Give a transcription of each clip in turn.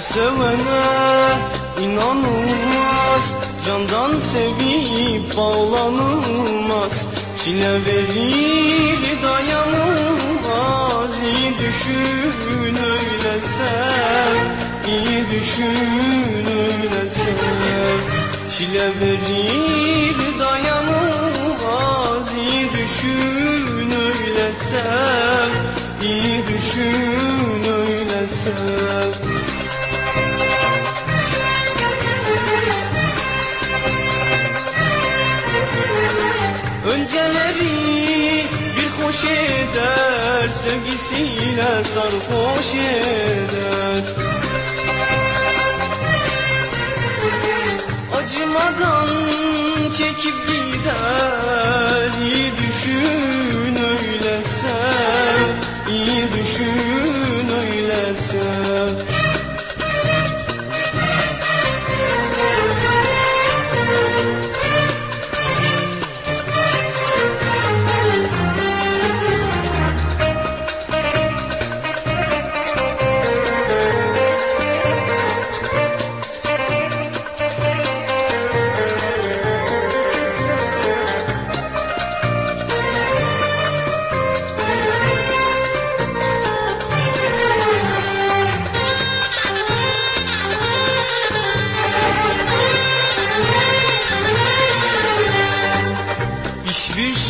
sevene inanılmaz. Candan sevip bağlanılmaz. Çile verir dayanılmaz. İyi düşün öyle sev İyi düşün öyle sev Çile verir dayanılmaz. İyi düşün öyle sev İyi düşün Önceleri bir hoş eder Sevgisiyle sarhoş eder. Acımadan çekip gider İyi düşün öyle sev İyi düşün öyle sev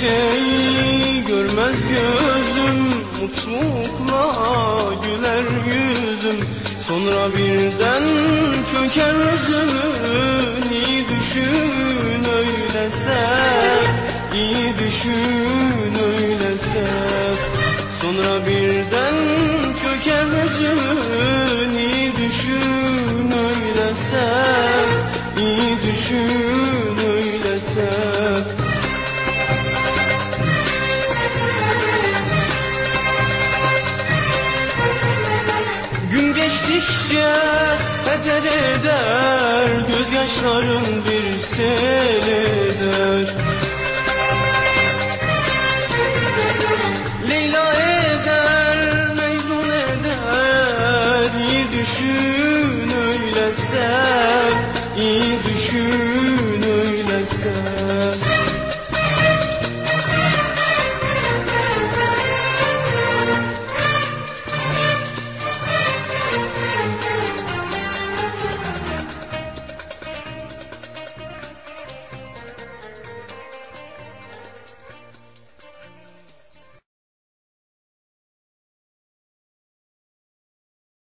şey görmez gözüm Mutlulukla güler yüzüm. Sonra birden çöker özün İyi düşün öyle sev İyi düşün öyle sev Sonra birden çöker özün İyi düşün öyle sev İyi düşün geçtikçe beter eder Gözyaşların bir sel eder Leyla eder, Mecnun eder İyi düşün öyle sev İyi düşün öyle sev